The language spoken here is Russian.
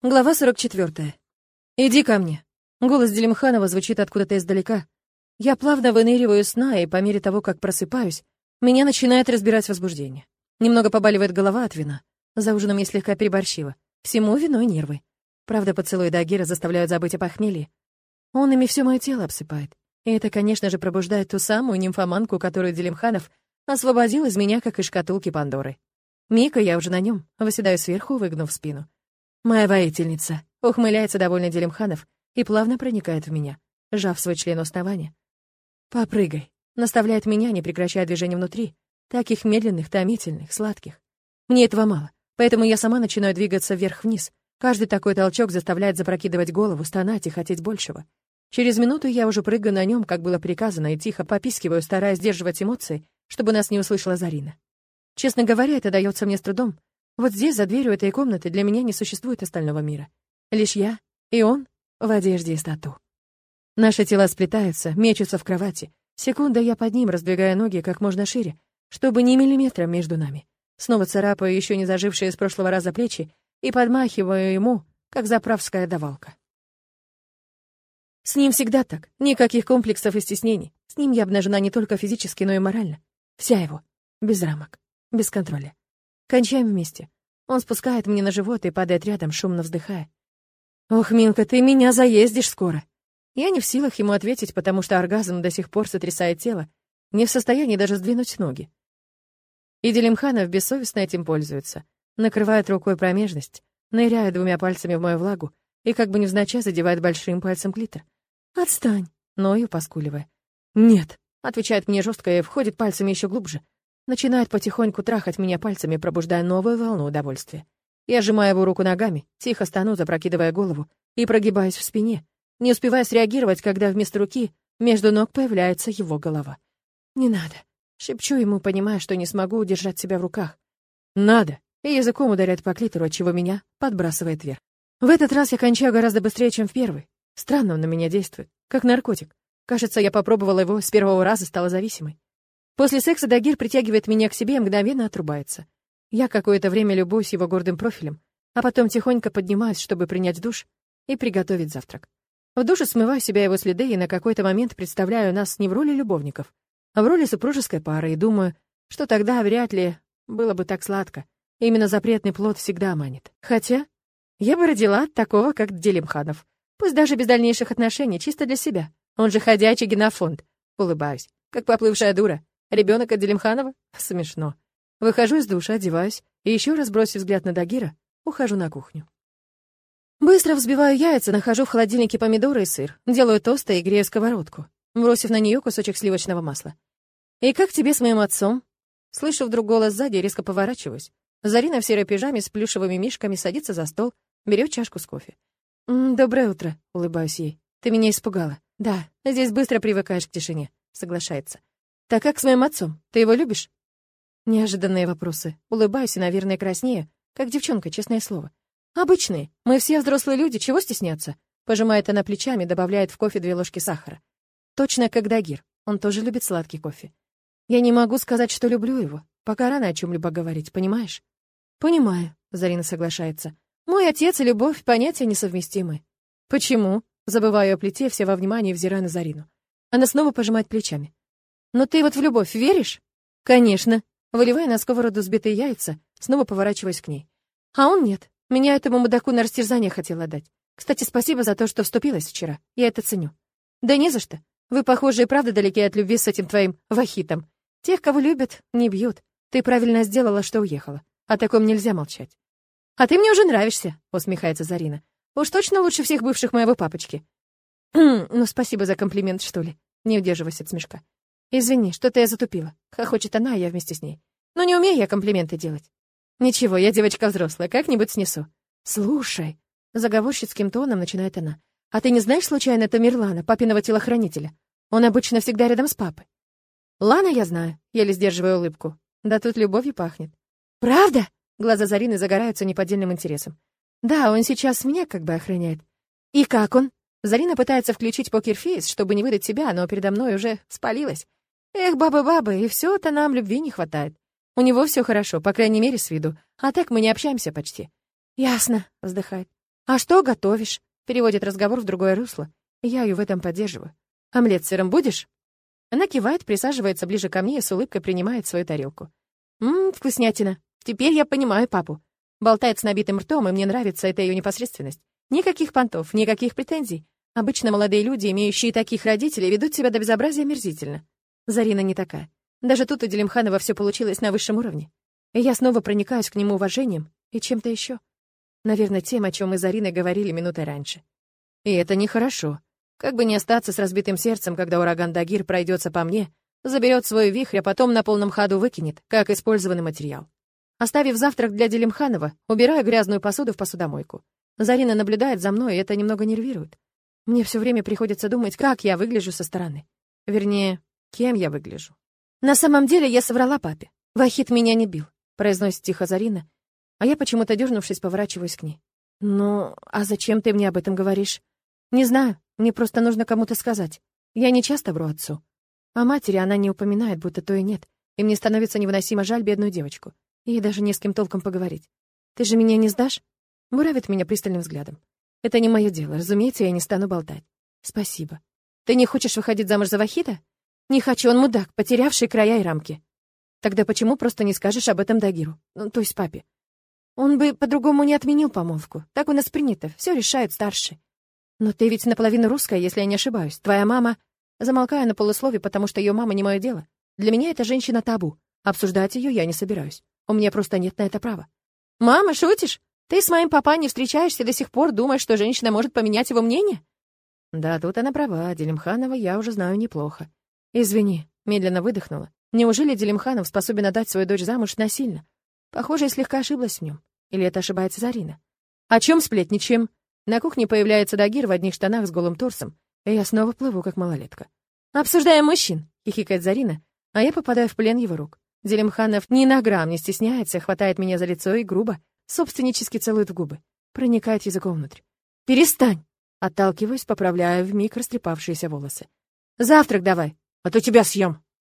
Глава 44. «Иди ко мне». Голос Делимханова звучит откуда-то издалека. Я плавно выныриваю сна, и по мере того, как просыпаюсь, меня начинает разбирать возбуждение. Немного побаливает голова от вина. За ужином я слегка переборщила. Всему виной нервы. Правда, поцелуи Дагира заставляют забыть о похмелье. Он ими все мое тело обсыпает. И это, конечно же, пробуждает ту самую нимфоманку, которую Делимханов освободил из меня, как из шкатулки Пандоры. Мика, я уже на нем, выседаю сверху, выгнув спину. «Моя воительница», — ухмыляется довольно Делимханов и плавно проникает в меня, сжав свой член основания. «Попрыгай», — наставляет меня, не прекращая движения внутри, таких медленных, томительных, сладких. Мне этого мало, поэтому я сама начинаю двигаться вверх-вниз. Каждый такой толчок заставляет запрокидывать голову, стонать и хотеть большего. Через минуту я уже прыгаю на нем, как было приказано, и тихо попискиваю, стараясь сдерживать эмоции, чтобы нас не услышала Зарина. Честно говоря, это дается мне с трудом, вот здесь, за дверью этой комнаты, для меня не существует остального мира. Лишь я и он в одежде из тату. Наши тела сплетаются, мечутся в кровати. Секунда я под ним, раздвигая ноги как можно шире, чтобы ни миллиметра между нами. Снова царапаю еще не зажившие с прошлого раза плечи и подмахиваю ему, как заправская давалка. С ним всегда так. Никаких комплексов и стеснений. С ним я обнажена не только физически, но и морально. Вся его. Без рамок. Без контроля. Кончаем вместе. Он спускает мне на живот и падает рядом, шумно вздыхая. «Ох, Минка, ты меня заездишь скоро!» Я не в силах ему ответить, потому что оргазм до сих пор сотрясает тело, не в состоянии даже сдвинуть ноги. И Делимханов бессовестно этим пользуется, накрывает рукой промежность, ныряет двумя пальцами в мою влагу и как бы невзначай задевает большим пальцем клитор. «Отстань!» — ною, поскуливая. «Нет!» — отвечает мне жестко и входит пальцами еще глубже — начинает потихоньку трахать меня пальцами, пробуждая новую волну удовольствия. Я сжимаю его руку ногами, тихо стану, запрокидывая голову, и прогибаюсь в спине, не успевая среагировать, когда вместо руки между ног появляется его голова. «Не надо», — шепчу ему, понимая, что не смогу удержать себя в руках. «Надо», и языком ударяет по клитору, отчего меня подбрасывает вверх. В этот раз я кончаю гораздо быстрее, чем в первый. Странно он на меня действует, как наркотик. Кажется, я попробовала его, с первого раза стала зависимой. После секса Дагир притягивает меня к себе и мгновенно отрубается. Я какое-то время любуюсь его гордым профилем, а потом тихонько поднимаюсь, чтобы принять душ и приготовить завтрак. В душе смываю себя его следы и на какой-то момент представляю нас не в роли любовников, а в роли супружеской пары и думаю, что тогда вряд ли было бы так сладко. Именно запретный плод всегда манит. Хотя я бы родила такого, как Делимханов. Пусть даже без дальнейших отношений, чисто для себя. Он же ходячий генофонд. Улыбаюсь, как поплывшая дура. Ребенок от Делимханова? Смешно. Выхожу из душа, одеваюсь, и еще раз бросив взгляд на Дагира, ухожу на кухню. Быстро взбиваю яйца, нахожу в холодильнике помидоры и сыр, делаю тосты и грею сковородку, бросив на нее кусочек сливочного масла. «И как тебе с моим отцом?» Слышу вдруг голос сзади резко поворачиваюсь. Зарина в серой пижаме с плюшевыми мишками садится за стол, берет чашку с кофе. «Доброе утро», — улыбаюсь ей. «Ты меня испугала». «Да, здесь быстро привыкаешь к тишине», — соглашается. «Так как с моим отцом? Ты его любишь?» Неожиданные вопросы. Улыбаюсь и, наверное, краснею, как девчонка, честное слово. «Обычные. Мы все взрослые люди, чего стесняться?» Пожимает она плечами, добавляет в кофе две ложки сахара. Точно как Дагир. Он тоже любит сладкий кофе. Я не могу сказать, что люблю его. Пока рано о чем-либо говорить, понимаешь? Понимаю, Зарина соглашается. Мой отец и любовь — понятия несовместимы. Почему? Забываю о плите, все во внимании взирая на Зарину. Она снова пожимает плечами. Но ты вот в любовь веришь? Конечно. Выливая на сковороду сбитые яйца, снова поворачиваясь к ней. А он нет. Меня этому мудаку на растерзание хотела дать. Кстати, спасибо за то, что вступилась вчера. Я это ценю. Да не за что. Вы, похоже, и правда далеки от любви с этим твоим вахитом. Тех, кого любят, не бьют. Ты правильно сделала, что уехала. О таком нельзя молчать. А ты мне уже нравишься, усмехается Зарина. Уж точно лучше всех бывших моего папочки. ну, спасибо за комплимент, что ли. Не удерживайся от смешка. «Извини, что-то я затупила». Хохочет она, а я вместе с ней. «Но не умею я комплименты делать». «Ничего, я девочка взрослая, как-нибудь снесу». «Слушай», — заговорщицким тоном начинает она, «а ты не знаешь случайно Тамерлана, папиного телохранителя? Он обычно всегда рядом с папой». «Лана я знаю», — еле сдерживая улыбку. «Да тут любовью пахнет». «Правда?» — глаза Зарины загораются неподдельным интересом. «Да, он сейчас меня как бы охраняет». «И как он?» Зарина пытается включить покерфейс, чтобы не выдать себя, но передо мной уже спалилась. Эх, бабы-бабы, и все то нам любви не хватает. У него все хорошо, по крайней мере, с виду. А так мы не общаемся почти. Ясно, вздыхает. «А что готовишь?» — переводит разговор в другое русло. Я ее в этом поддерживаю. «Омлет с сыром будешь?» Она кивает, присаживается ближе ко мне и с улыбкой принимает свою тарелку. «Ммм, вкуснятина. Теперь я понимаю папу». Болтает с набитым ртом, и мне нравится эта ее непосредственность. Никаких понтов, никаких претензий. Обычно молодые люди, имеющие таких родителей, ведут себя до безобразия мерзительно. Зарина не такая. Даже тут у Делимханова все получилось на высшем уровне. И я снова проникаюсь к нему уважением и чем-то еще. Наверное, тем, о чем мы с Зариной говорили минутой раньше. И это нехорошо. Как бы не остаться с разбитым сердцем, когда ураган Дагир пройдется по мне, заберет свой вихрь, а потом на полном ходу выкинет, как использованный материал. Оставив завтрак для Делимханова, убираю грязную посуду в посудомойку. Зарина наблюдает за мной, и это немного нервирует. Мне все время приходится думать, как я выгляжу со стороны. Вернее, кем я выгляжу. На самом деле я соврала папе. Вахит меня не бил, произносит тихо Зарина, а я почему-то дернувшись поворачиваюсь к ней. Ну, а зачем ты мне об этом говоришь? Не знаю, мне просто нужно кому-то сказать. Я не часто вру отцу. А матери она не упоминает, будто то и нет, и мне становится невыносимо жаль бедную девочку. Ей даже не с кем толком поговорить. Ты же меня не сдашь? Буравит меня пристальным взглядом. Это не мое дело, разумеется, я не стану болтать. Спасибо. Ты не хочешь выходить замуж за Вахита? Не хочу, он мудак, потерявший края и рамки. Тогда почему просто не скажешь об этом Дагиру? Ну, то есть папе. Он бы по-другому не отменил помолвку. Так у нас принято, все решают старшие. Но ты ведь наполовину русская, если я не ошибаюсь. Твоя мама... Замолкаю на полуслове, потому что ее мама не мое дело. Для меня эта женщина табу. Обсуждать ее я не собираюсь. У меня просто нет на это права. «Мама, шутишь? Ты с моим папа не встречаешься до сих пор, думаешь, что женщина может поменять его мнение?» Да, тут она права. Делимханова я уже знаю неплохо. «Извини», — медленно выдохнула. «Неужели Делимханов способен отдать свою дочь замуж насильно? Похоже, я слегка ошиблась в нем. Или это ошибается Зарина? О чем сплетничаем?» На кухне появляется Дагир в одних штанах с голым торсом, и я снова плыву, как малолетка. «Обсуждаем мужчин», — хихикает Зарина, а я попадаю в плен его рук. Делимханов ни на грамм не стесняется, хватает меня за лицо и грубо, собственнически целует в губы, проникает языком внутрь. «Перестань!» Отталкиваюсь, поправляя вмиг растрепавшиеся волосы. «Завтрак давай, а то тебя съем!»